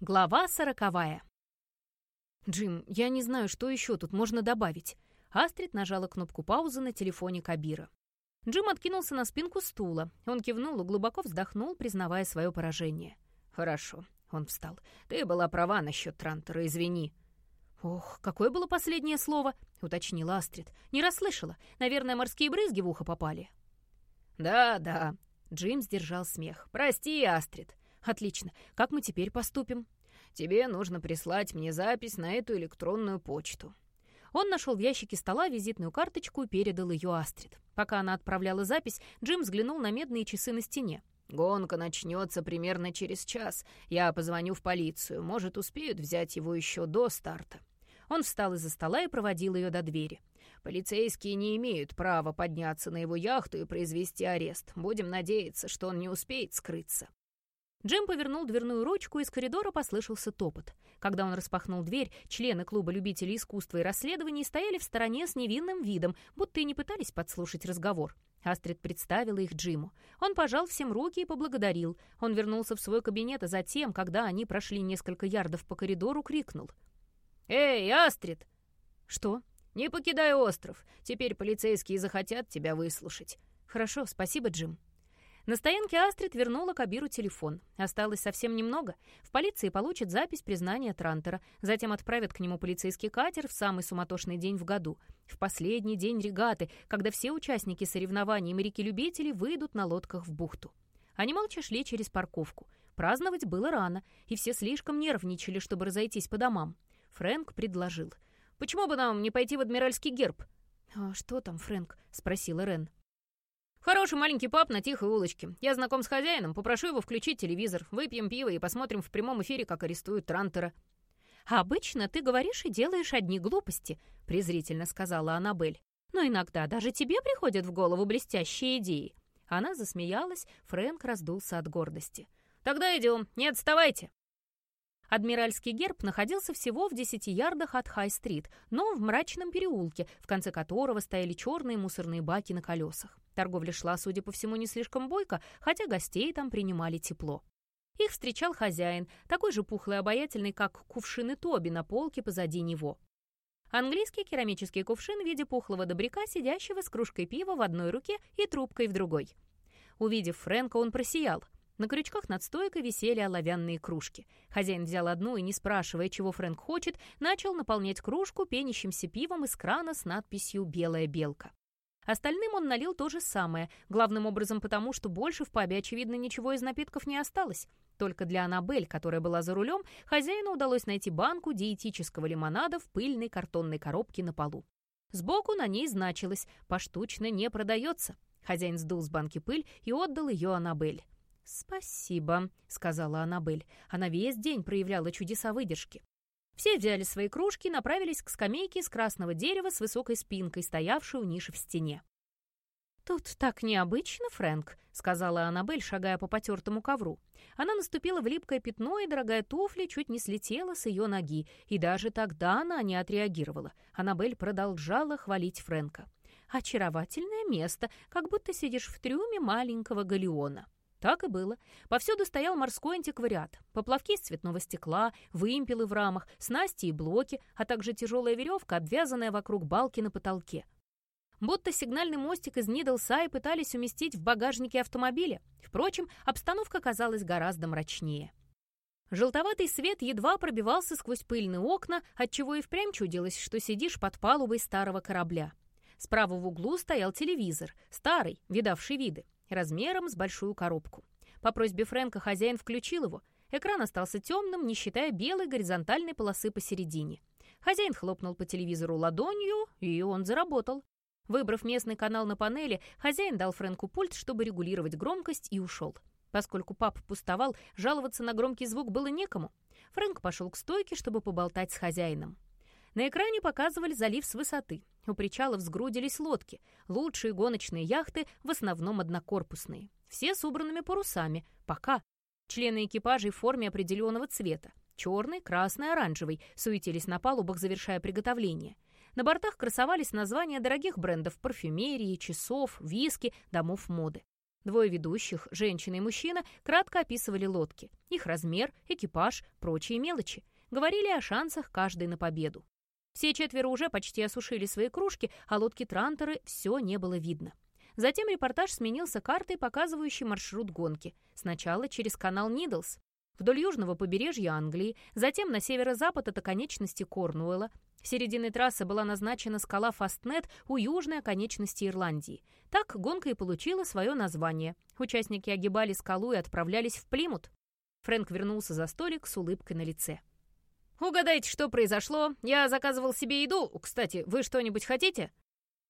Глава сороковая. «Джим, я не знаю, что еще тут можно добавить». Астрид нажала кнопку паузы на телефоне Кабира. Джим откинулся на спинку стула. Он кивнул и глубоко вздохнул, признавая свое поражение. «Хорошо». Он встал. «Ты была права насчет Трантера, извини». «Ох, какое было последнее слово?» — уточнила Астрид. «Не расслышала. Наверное, морские брызги в ухо попали». «Да, да». Джим сдержал смех. «Прости, Астрид. «Отлично. Как мы теперь поступим?» «Тебе нужно прислать мне запись на эту электронную почту». Он нашел в ящике стола визитную карточку и передал ее Астрид. Пока она отправляла запись, Джим взглянул на медные часы на стене. «Гонка начнется примерно через час. Я позвоню в полицию. Может, успеют взять его еще до старта». Он встал из-за стола и проводил ее до двери. «Полицейские не имеют права подняться на его яхту и произвести арест. Будем надеяться, что он не успеет скрыться». Джим повернул дверную ручку, и из коридора послышался топот. Когда он распахнул дверь, члены клуба любителей искусства и расследований стояли в стороне с невинным видом, будто и не пытались подслушать разговор. Астрид представила их Джиму. Он пожал всем руки и поблагодарил. Он вернулся в свой кабинет, а затем, когда они прошли несколько ярдов по коридору, крикнул. «Эй, Астрид!» «Что?» «Не покидай остров. Теперь полицейские захотят тебя выслушать». «Хорошо, спасибо, Джим». На стоянке Астрид вернула Кабиру телефон. Осталось совсем немного. В полиции получат запись признания Трантера. Затем отправят к нему полицейский катер в самый суматошный день в году. В последний день регаты, когда все участники соревнований и моряки-любители выйдут на лодках в бухту. Они молча шли через парковку. Праздновать было рано, и все слишком нервничали, чтобы разойтись по домам. Фрэнк предложил. «Почему бы нам не пойти в Адмиральский герб?» «А что там, Фрэнк?» — спросила Рен. Хороший маленький пап на тихой улочке. Я знаком с хозяином, попрошу его включить телевизор. Выпьем пиво и посмотрим в прямом эфире, как арестуют Трантера». «Обычно ты говоришь и делаешь одни глупости», — презрительно сказала Аннабель. «Но иногда даже тебе приходят в голову блестящие идеи». Она засмеялась, Фрэнк раздулся от гордости. «Тогда идем, не отставайте!» Адмиральский герб находился всего в десяти ярдах от Хай-стрит, но в мрачном переулке, в конце которого стояли черные мусорные баки на колесах. Торговля шла, судя по всему, не слишком бойко, хотя гостей там принимали тепло. Их встречал хозяин, такой же пухлый и обаятельный, как кувшины Тоби на полке позади него. Английский керамический кувшин в виде пухлого добряка, сидящего с кружкой пива в одной руке и трубкой в другой. Увидев Фрэнка, он просиял. На крючках над стойкой висели оловянные кружки. Хозяин взял одну и, не спрашивая, чего Фрэнк хочет, начал наполнять кружку пенящимся пивом из крана с надписью «Белая белка». Остальным он налил то же самое, главным образом потому, что больше в пабе, очевидно, ничего из напитков не осталось. Только для Аннабель, которая была за рулем, хозяину удалось найти банку диетического лимонада в пыльной картонной коробке на полу. Сбоку на ней значилось «Поштучно не продается». Хозяин сдул с банки пыль и отдал ее Аннабель. «Спасибо», — сказала Аннабель. Она весь день проявляла чудеса выдержки. Все взяли свои кружки и направились к скамейке из красного дерева с высокой спинкой, стоявшей у ниши в стене. «Тут так необычно, Фрэнк», — сказала Аннабель, шагая по потертому ковру. Она наступила в липкое пятно, и дорогая туфля чуть не слетела с ее ноги, и даже тогда она не отреагировала. Аннабель продолжала хвалить Фрэнка. «Очаровательное место, как будто сидишь в трюме маленького галеона». Так и было. Повсюду стоял морской антиквариат. Поплавки из цветного стекла, вымпелы в рамах, снасти и блоки, а также тяжелая веревка, обвязанная вокруг балки на потолке. Будто сигнальный мостик из Нидлсай пытались уместить в багажнике автомобиля. Впрочем, обстановка казалась гораздо мрачнее. Желтоватый свет едва пробивался сквозь пыльные окна, отчего и впрямь чудилось, что сидишь под палубой старого корабля. Справа в углу стоял телевизор, старый, видавший виды размером с большую коробку. По просьбе Фрэнка хозяин включил его. Экран остался темным, не считая белой горизонтальной полосы посередине. Хозяин хлопнул по телевизору ладонью, и он заработал. Выбрав местный канал на панели, хозяин дал Фрэнку пульт, чтобы регулировать громкость, и ушел. Поскольку пап пустовал, жаловаться на громкий звук было некому. Фрэнк пошел к стойке, чтобы поболтать с хозяином. На экране показывали залив с высоты. У причалов сгрудились лодки, лучшие гоночные яхты, в основном однокорпусные. Все с убранными парусами, пока. Члены экипажей в форме определенного цвета. Черный, красный, оранжевый суетились на палубах, завершая приготовление. На бортах красовались названия дорогих брендов парфюмерии, часов, виски, домов моды. Двое ведущих, женщина и мужчина, кратко описывали лодки, их размер, экипаж, прочие мелочи. Говорили о шансах каждой на победу. Все четверо уже почти осушили свои кружки, а лодки Транторы все не было видно. Затем репортаж сменился картой, показывающей маршрут гонки. Сначала через канал Нидлс, вдоль южного побережья Англии, затем на северо-запад от оконечности Корнуэлла, Серединой трассы была назначена скала Фастнет у южной оконечности Ирландии. Так гонка и получила свое название. Участники огибали скалу и отправлялись в Плимут. Фрэнк вернулся за столик с улыбкой на лице. «Угадайте, что произошло? Я заказывал себе еду. Кстати, вы что-нибудь хотите?»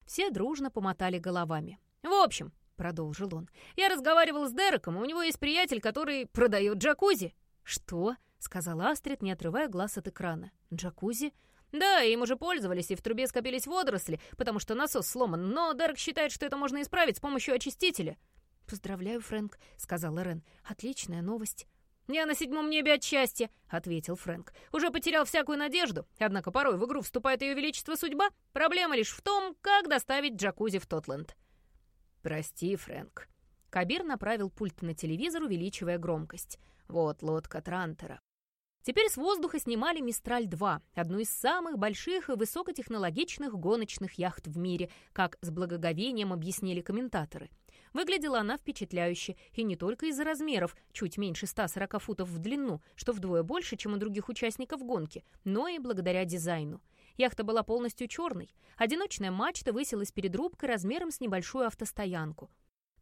Все дружно помотали головами. «В общем», — продолжил он, — «я разговаривал с Дереком, у него есть приятель, который продает джакузи». «Что?» — сказала Астрид, не отрывая глаз от экрана. «Джакузи? Да, им уже пользовались, и в трубе скопились водоросли, потому что насос сломан, но Дерек считает, что это можно исправить с помощью очистителя. «Поздравляю, Фрэнк», — сказала Рен. «Отличная новость». «Я на седьмом небе от счастья», — ответил Фрэнк. «Уже потерял всякую надежду, однако порой в игру вступает ее величество судьба. Проблема лишь в том, как доставить джакузи в Тотленд». «Прости, Фрэнк». Кабир направил пульт на телевизор, увеличивая громкость. «Вот лодка Трантера. Теперь с воздуха снимали «Мистраль-2», одну из самых больших и высокотехнологичных гоночных яхт в мире, как с благоговением объяснили комментаторы. Выглядела она впечатляюще, и не только из-за размеров, чуть меньше 140 футов в длину, что вдвое больше, чем у других участников гонки, но и благодаря дизайну. Яхта была полностью черной. Одиночная мачта высилась перед рубкой размером с небольшую автостоянку.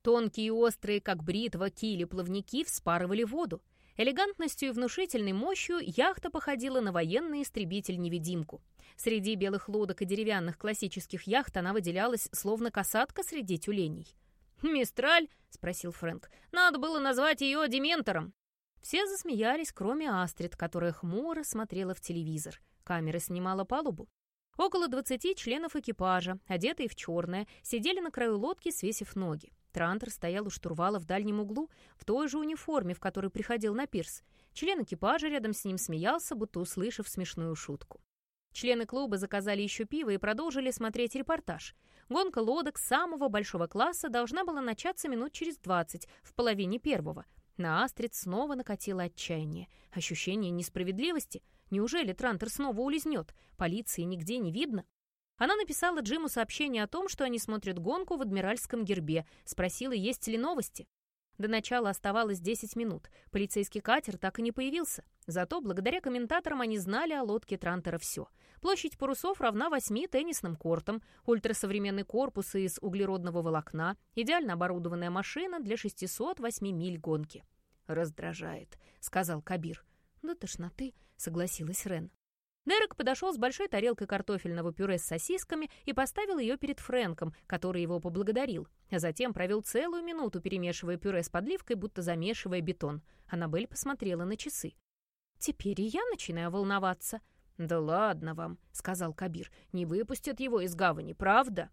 Тонкие и острые, как бритва, кили-плавники вспарывали воду. Элегантностью и внушительной мощью яхта походила на военный истребитель-невидимку. Среди белых лодок и деревянных классических яхт она выделялась, словно касатка среди тюленей. «Мистраль?» — спросил Фрэнк. «Надо было назвать ее Дементором». Все засмеялись, кроме Астрид, которая хмуро смотрела в телевизор. Камера снимала палубу. Около двадцати членов экипажа, одетые в черное, сидели на краю лодки, свесив ноги. Трантер стоял у штурвала в дальнем углу, в той же униформе, в которой приходил на пирс. Член экипажа рядом с ним смеялся, будто услышав смешную шутку. Члены клуба заказали еще пиво и продолжили смотреть репортаж. Гонка лодок самого большого класса должна была начаться минут через двадцать, в половине первого. На Астрид снова накатило отчаяние. Ощущение несправедливости. Неужели Трантер снова улизнет? Полиции нигде не видно. Она написала Джиму сообщение о том, что они смотрят гонку в Адмиральском гербе, спросила, есть ли новости. До начала оставалось 10 минут. Полицейский катер так и не появился. Зато благодаря комментаторам они знали о лодке Трантера все. Площадь парусов равна 8 теннисным кортам, ультрасовременный корпус из углеродного волокна, идеально оборудованная машина для 608 миль гонки. «Раздражает», — сказал Кабир. «Да тошноты», — согласилась Рен. Дерек подошел с большой тарелкой картофельного пюре с сосисками и поставил ее перед Фрэнком, который его поблагодарил. Затем провел целую минуту, перемешивая пюре с подливкой, будто замешивая бетон. Аннабель посмотрела на часы. «Теперь и я начинаю волноваться». «Да ладно вам», — сказал Кабир. «Не выпустят его из гавани, правда?»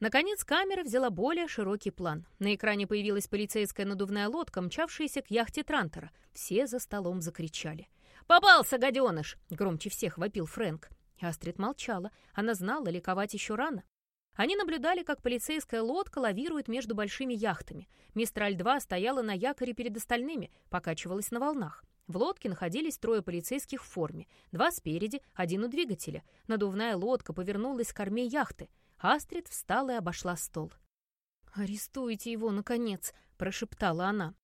Наконец камера взяла более широкий план. На экране появилась полицейская надувная лодка, мчавшаяся к яхте Трантера. Все за столом закричали. «Попался, гаденыш!» — громче всех вопил Фрэнк. Астрид молчала. Она знала, ликовать еще рано. Они наблюдали, как полицейская лодка лавирует между большими яхтами. Мистраль-2 стояла на якоре перед остальными, покачивалась на волнах. В лодке находились трое полицейских в форме. Два спереди, один у двигателя. Надувная лодка повернулась к корме яхты. Астрид встала и обошла стол. «Арестуйте его, наконец!» — прошептала она.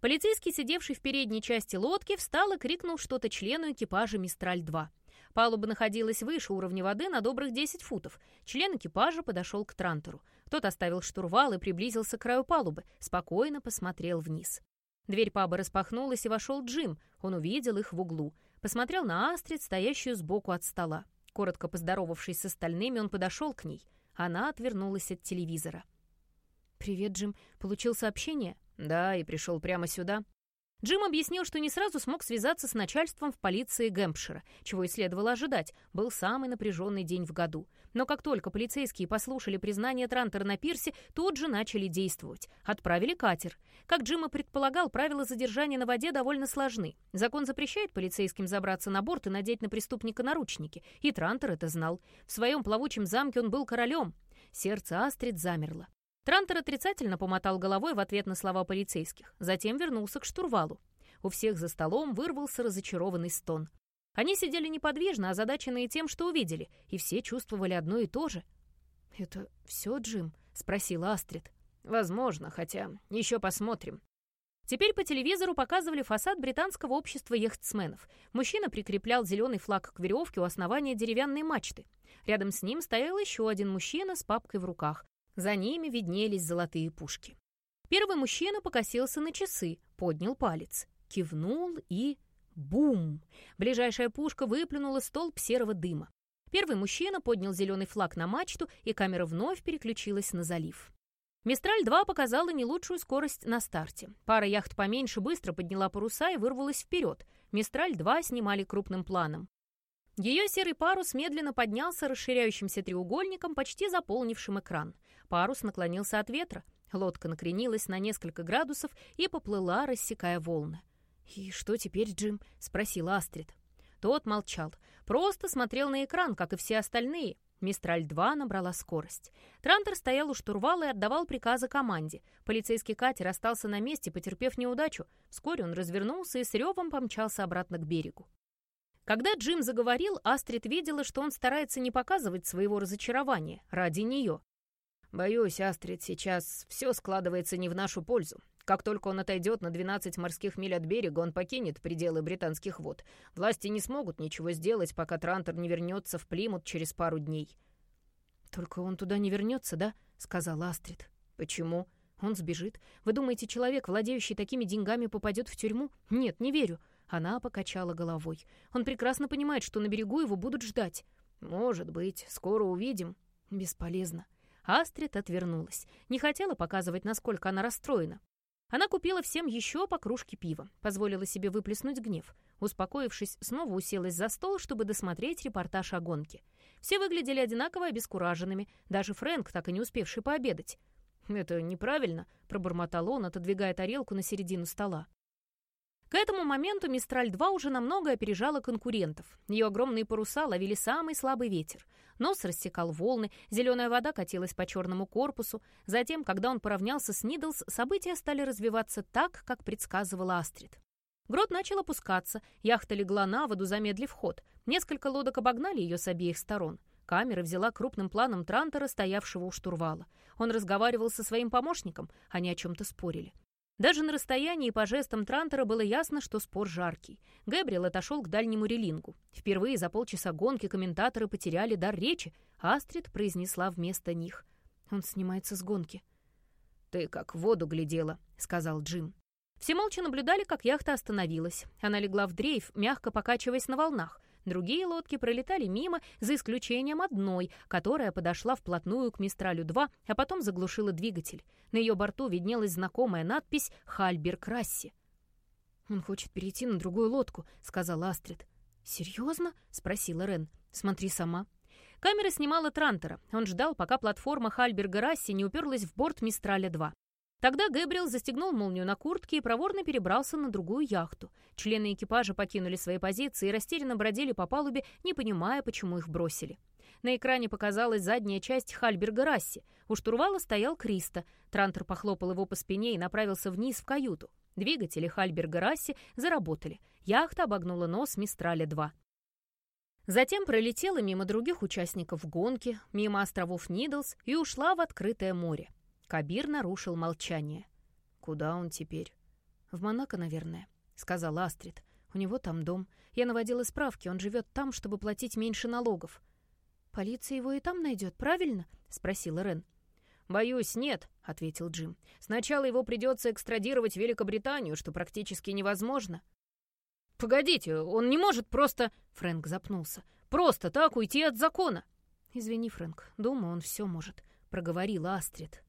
Полицейский, сидевший в передней части лодки, встал и крикнул что-то члену экипажа «Мистраль-2». Палуба находилась выше уровня воды на добрых 10 футов. Член экипажа подошел к Трантору. Тот оставил штурвал и приблизился к краю палубы, спокойно посмотрел вниз. Дверь паба распахнулась, и вошел Джим. Он увидел их в углу. Посмотрел на Астрид, стоящую сбоку от стола. Коротко поздоровавшись с остальными, он подошел к ней. Она отвернулась от телевизора. «Привет, Джим. Получил сообщение?» «Да, и пришел прямо сюда». Джим объяснил, что не сразу смог связаться с начальством в полиции Гэмпшира, чего и следовало ожидать. Был самый напряженный день в году. Но как только полицейские послушали признание Трантера на пирсе, тут же начали действовать. Отправили катер. Как Джим и предполагал, правила задержания на воде довольно сложны. Закон запрещает полицейским забраться на борт и надеть на преступника наручники. И Трантер это знал. В своем плавучем замке он был королем. Сердце Астрид замерло. Трантер отрицательно помотал головой в ответ на слова полицейских, затем вернулся к штурвалу. У всех за столом вырвался разочарованный стон. Они сидели неподвижно, озадаченные тем, что увидели, и все чувствовали одно и то же. «Это все, Джим?» — спросила Астрид. «Возможно, хотя еще посмотрим». Теперь по телевизору показывали фасад британского общества яхтсменов. Мужчина прикреплял зеленый флаг к веревке у основания деревянной мачты. Рядом с ним стоял еще один мужчина с папкой в руках. За ними виднелись золотые пушки. Первый мужчина покосился на часы, поднял палец, кивнул и... Бум! Ближайшая пушка выплюнула столб серого дыма. Первый мужчина поднял зеленый флаг на мачту, и камера вновь переключилась на залив. «Мистраль-2» показала не лучшую скорость на старте. Пара яхт поменьше быстро подняла паруса и вырвалась вперед. «Мистраль-2» снимали крупным планом. Ее серый парус медленно поднялся расширяющимся треугольником, почти заполнившим экран. Парус наклонился от ветра. Лодка накренилась на несколько градусов и поплыла, рассекая волны. «И что теперь, Джим?» — спросила Астрид. Тот молчал. Просто смотрел на экран, как и все остальные. Мистраль-2 набрала скорость. Трантер стоял у штурвала и отдавал приказы команде. Полицейский катер остался на месте, потерпев неудачу. Вскоре он развернулся и с ревом помчался обратно к берегу. Когда Джим заговорил, Астрид видела, что он старается не показывать своего разочарования ради нее. «Боюсь, Астрид, сейчас все складывается не в нашу пользу. Как только он отойдет на 12 морских миль от берега, он покинет пределы британских вод. Власти не смогут ничего сделать, пока Трантор не вернется в Плимут через пару дней. «Только он туда не вернется, да?» — сказала Астрид. «Почему?» «Он сбежит. Вы думаете, человек, владеющий такими деньгами, попадет в тюрьму? Нет, не верю». Она покачала головой. «Он прекрасно понимает, что на берегу его будут ждать». «Может быть. Скоро увидим». «Бесполезно». Астрид отвернулась. Не хотела показывать, насколько она расстроена. Она купила всем еще по кружке пива, позволила себе выплеснуть гнев. Успокоившись, снова уселась за стол, чтобы досмотреть репортаж о гонке. Все выглядели одинаково обескураженными, даже Фрэнк, так и не успевший пообедать. «Это неправильно», — пробормотал он, отодвигая тарелку на середину стола. К этому моменту «Мистраль-2» уже намного опережала конкурентов. Ее огромные паруса ловили самый слабый ветер. Нос рассекал волны, зеленая вода катилась по черному корпусу. Затем, когда он поравнялся с Нидлс, события стали развиваться так, как предсказывала Астрид. Грот начал опускаться, яхта легла на воду, замедлив ход. Несколько лодок обогнали ее с обеих сторон. Камера взяла крупным планом Трантора, стоявшего у штурвала. Он разговаривал со своим помощником, они о чем-то спорили. Даже на расстоянии по жестам Трантера было ясно, что спор жаркий. Гэбриэл отошел к дальнему релингу. Впервые за полчаса гонки комментаторы потеряли дар речи, Астрид произнесла вместо них. Он снимается с гонки. «Ты как в воду глядела», — сказал Джим. Все молча наблюдали, как яхта остановилась. Она легла в дрейф, мягко покачиваясь на волнах. Другие лодки пролетали мимо, за исключением одной, которая подошла вплотную к Мистралю-2, а потом заглушила двигатель. На ее борту виднелась знакомая надпись «Хальберг Расси». «Он хочет перейти на другую лодку», — сказала Астрид. «Серьезно?» — спросила Рен. «Смотри сама». Камера снимала Трантера. Он ждал, пока платформа Хальберга Расси не уперлась в борт Мистраля-2. Тогда Гэбриэл застегнул молнию на куртке и проворно перебрался на другую яхту. Члены экипажа покинули свои позиции и растерянно бродили по палубе, не понимая, почему их бросили. На экране показалась задняя часть Хальберга Расси. У штурвала стоял Криста. Трантер похлопал его по спине и направился вниз в каюту. Двигатели Хальберга Расси заработали. Яхта обогнула нос Мистраля-2. Затем пролетела мимо других участников гонки, мимо островов Нидлс и ушла в открытое море. Кабир нарушил молчание. «Куда он теперь?» «В Монако, наверное», — сказал Астрид. «У него там дом. Я наводила справки, он живет там, чтобы платить меньше налогов». «Полиция его и там найдет, правильно?» — спросила Рен. «Боюсь, нет», — ответил Джим. «Сначала его придется экстрадировать в Великобританию, что практически невозможно». «Погодите, он не может просто...» — Фрэнк запнулся. «Просто так уйти от закона». «Извини, Фрэнк, думаю, он все может», — проговорила Астрид.